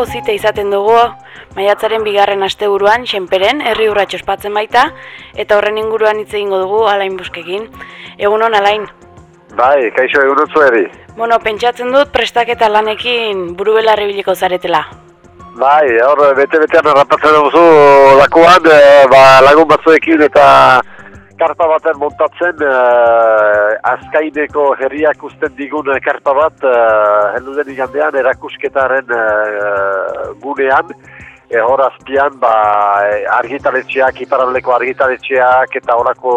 urteko zite izaten dugu maiatzaren bigarren asteburuan xenperen herri urratxo ospatzen baita eta horren inguruan hitz egingo dugu alain buskekin. Egun hon alain? Bai, kaixo egun utzu eri. Bueno, pentsatzen dut prestaketa lanekin burubela biliko zaretela. Bai, hor bete-betean errapatzen duzu lakuan, e, ba, lagun batzuekin eta karpa baten montatzen uh, azkaineko herriak usten digun karpa bat uh, heldu igandean erakusketaren uh, gunean e, hor azpian ba, argitaletxeak, iparaldeko argitaletxeak eta horako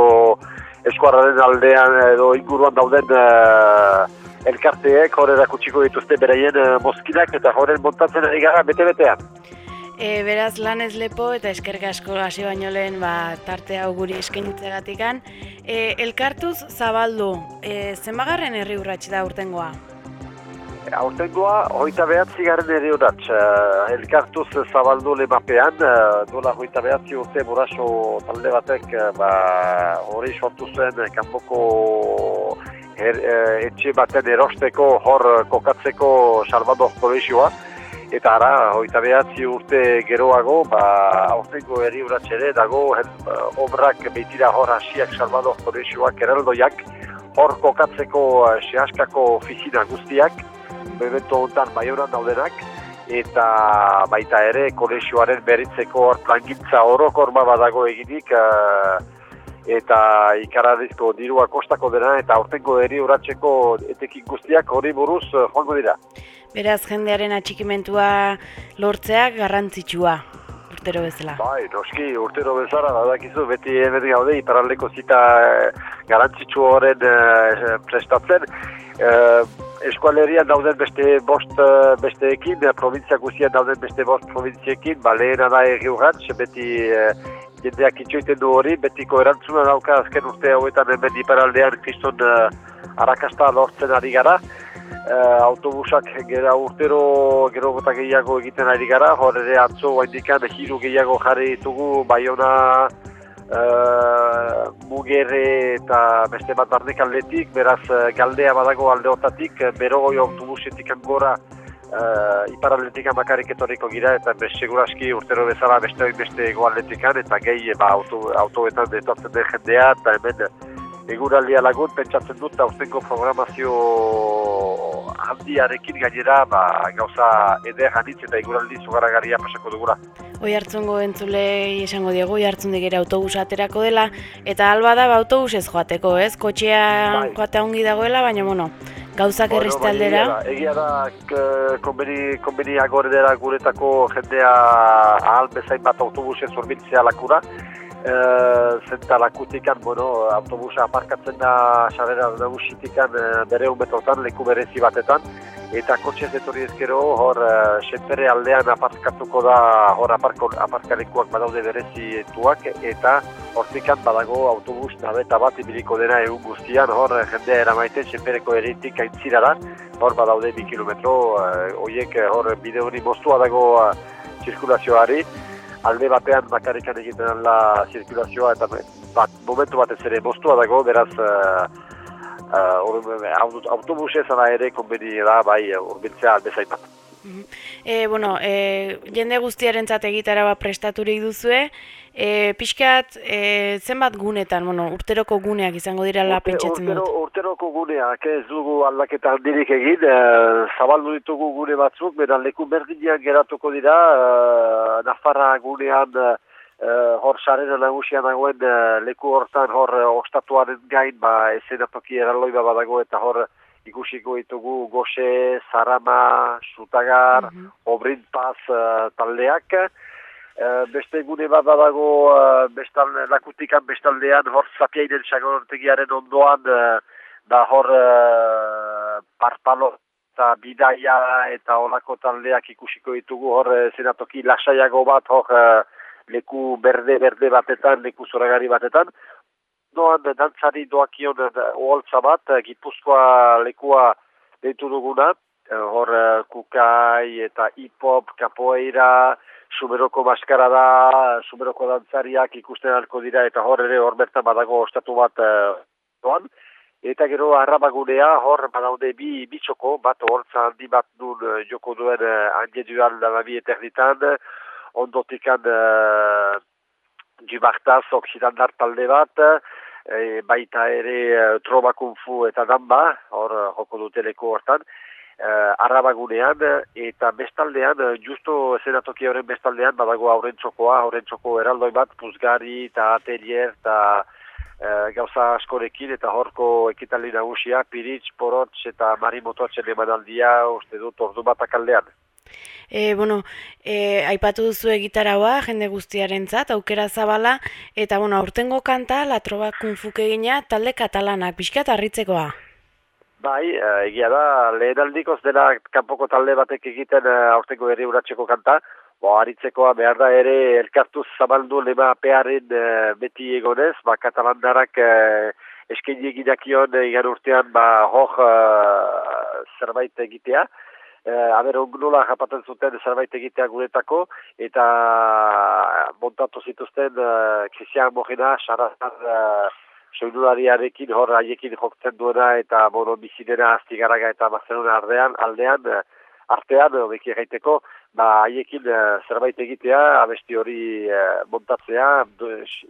eskuarraren aldean edo inguruan dauden uh, elkarteek hor erakutsiko dituzte beraien uh, mozkinak eta horren montatzen ari gara bete-betean. E, beraz lan ez lepo eta eskerga asko hasi baino lehen ba, tarte hau guri eskainitzegatik E, elkartuz zabaldu, e, zenbagarren herri urratx da urtengoa? Aurtengoa, hoita behatzi garen herri urratx. E, elkartuz zabaldu lemapean, e, dola hoita behatzi urte buraso talde batek e, ba, hori sortu zen kanpoko her, etxe baten erosteko hor kokatzeko Salvador Kolegioa eta ara, hoita behatzi urte geroago, ba, aurtengo herri uratxere, dago, her, obrak behitira hor hasiak salbado koresioak eraldoiak, hor kokatzeko uh, sehaskako ofizina guztiak, bebento hontan baionan daudenak, eta baita ere kolesioaren beritzeko hor plangintza orokorma badago eginik, uh, eta ikaradizko dirua kostako dena, eta aurtengo herri uratzeko etekin guztiak hori buruz joango dira. Beraz, jendearen atxikimentua lortzeak garrantzitsua, urtero bezala. Bai, noski, urtero bezala, badakizu, beti hemen gaude, iparaldeko zita eh, garantzitsu horren eh, prestatzen. Eh, eskualerian dauden beste bost besteekin, provintzia guztian dauden beste bost provintziekin, ba, lehena da egi beti eh, jendeak itxoiten du hori, betiko erantzuna dauka azken urte hauetan hemen iparaldean kriston eh, arakasta lortzen ari gara uh, autobusak gera urtero gero gota gehiago egiten ari gara, hor ere atzo haindikan hiru gehiago jarri ditugu Baiona uh, Mugerre eta beste bat barnek aldetik, beraz uh, galdea badago aldeotatik, berogoi autobusetik gora uh, ipar atletik amakarik etorriko gira eta seguraski urtero bezala beste beste ego atletikan eta gehi ba, auto, autoetan detotzen den jendea eta hemen eguraldia lagun. Pentsatzen dut aurtengo programazio handiarekin gainera ba, gauza eder hanitz eta eguraldi zugaragaria pasako dugura. Oi hartzungo entzule esango diego, oi hartzun digera autobus aterako dela, eta alba da ba, autobus ez joateko, ez? Kotxea bai. joatea ongi dagoela, baina bueno, gauzak bueno, errizte aldera. Egia da, konbeni, konbeni agordera guretako jendea ahal bezain bat autobusen zorbiltzea lakura, Eh, zenta lakutikan, bueno, autobusa aparkatzen da xarera nagusitikan e, bere unbetotan, leku berezi batetan, eta kotxez etorri ezkero, hor, e, aldean aparkatuko da, hor aparko, aparkalekuak badaude berezi tuak, eta hortikan badago autobus nabeta bat ibiliko dena egun guztian, hor, jendea eramaiten, senpereko eritik aintzira da, hor badaude bi kilometro, e, oiek, hor, bide hori moztua dago zirkulazioari, alde batean bakarrikan egiten la zirkulazioa eta bat, momentu batez ere moztua dago, beraz uh, uh, autobuse zara ere konbeni da, bai, urbiltzea alde zaipat. E, bueno, e, jende guztiaren egitara bat prestaturik duzue, e, pixkat e, zenbat gunetan, bueno, urteroko guneak izango dira la pentsatzen dut? Urteroko guneak ez dugu aldaketa handirik egin, e, zabaldu ditugu gune batzuk, beran leku berdinean geratuko dira, e, Nafarra gunean, e, hor sarena nagusia nagoen leku hortan hor ostatuaren gain, ba, esenatoki eraloi badago eta hor ikusiko ditugu Gose, Zarama, Zutagar, mm Obrinpaz uh, taldeak. Uh, beste gune bat badago uh, bestal, lakutikan bestaldean hor zapiainen sagortegiaren ondoan uh, da hor uh, parpalo eta bidaia eta olako taldeak ikusiko ditugu hor uh, zenatoki lasaiago bat hor uh, leku berde-berde batetan, leku zoragari batetan. Doan dantzari doakion oholtza bat, gipuzkoa lekua deitu duguna, hor kukai eta hip-hop, kapoeira, sumeroko maskara da, sumeroko dantzariak ikusten alko dira, eta hor ere hor bertan badago ostatu bat doan. eta gero arrabagunea hor badaude bi bitxoko, bat hortza handi bat nun joko duen handi duan lamabi eternitan, ondotikan uh, Jubartaz oksidandar talde bat, e, baita ere Troma Kung eta Damba, hor joko duteleko hortan, uh, arrabagunean eta bestaldean, uh, justo zenatoki horren bestaldean, badago aurren txokoa, aurren txoko eraldoi bat, puzgari eta atelier eta uh, gauza askorekin eta horko ekitali nagusia, piritz, porotx eta marimototxen emanaldia, uste dut, ordu bat akaldean. E, bueno, e, aipatu duzu egitaraua, jende guztiarentzat aukera zabala, eta bueno, aurtengo kanta, la troba kunfuke gina, talde katalanak, pixkat harritzekoa. Bai, eh, egia da, lehen aldikoz dela kanpoko talde batek egiten uh, aurtengo herri uratzeko kanta, bo, haritzekoa behar da ere elkartuz zabaldu lema pearen uh, beti egonez, ba, katalandarak uh, eskaini eginakion uh, urtean, ba, hor zerbait egitea, uh, aber nola japaten zuten zerbait egitea guretako, eta montatu zituzten uh, Christian Mojena, Sarazar, soinulariarekin hor haiekin joktzen duena eta bono bizidena aztigaraga eta bazenuna ardean, aldean, eh, artean, beki gaiteko, ba haiekin uh, zerbait egitea, abesti hori montatzea,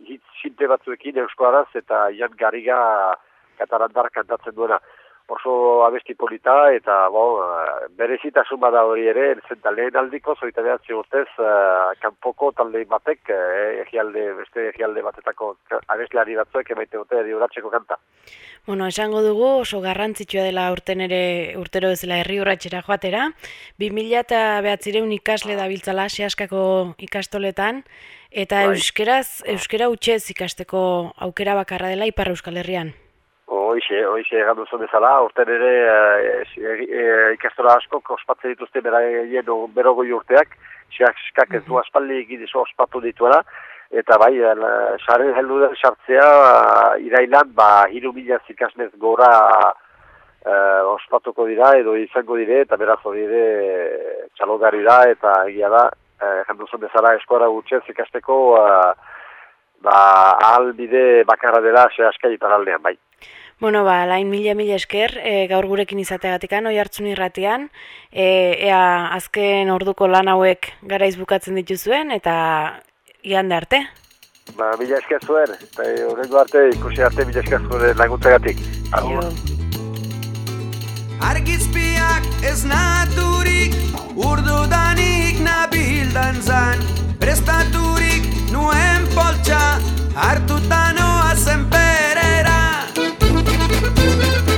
hitz sinte batzuekin euskoaraz eta Ian Gariga katalandar kantatzen duena oso abesti polita eta bo, berezitasun bada hori ere, zenta lehen aldiko, zoita behatzi urtez, uh, kanpoko talde batek, eh, egialde, beste egialde batetako abeslari batzuek emaite dute edioratzeko kanta. Bueno, esango dugu oso garrantzitsua dela urten ere urtero ezela herri urratxera joatera. 2000 eta behatzireun ikasle da biltzala, sehaskako ikastoletan, eta bai. euskeraz, euskera utxez ikasteko aukera bakarra dela Ipar Euskal Herrian. Hoixe, hoixe egan duzu bezala, urten ere e, e, ikastora asko ospatzen dituzte beraien berogoi urteak, xeak ez du aspaldi egidizu ospatu dituela, eta bai, saren heldu den sartzea, irailan, ba, hiru mila zikasnez gora e, ospatuko dira, edo izango dire, eta beraz hori dire txalogari da, eta egia da, egan duzu bezala eskora gutxez ikasteko, ba, ahal bide bakarra dela, xe askai paraldean, bai. Bueno, ba, lain mila mila esker, e, gaur gurekin izateagatikan, oi hartzun irratian, e, ea azken orduko lan hauek garaiz bukatzen dituzuen, eta ian arte. Ba, mila esker zuen, eta horrengo arte, ikusi arte, mila esker zuen laguntzagatik. Argizpiak ez naturik, urdu danik nabildan zan, prestaturik nuen poltsa, hartutan oazen perera. Thank you.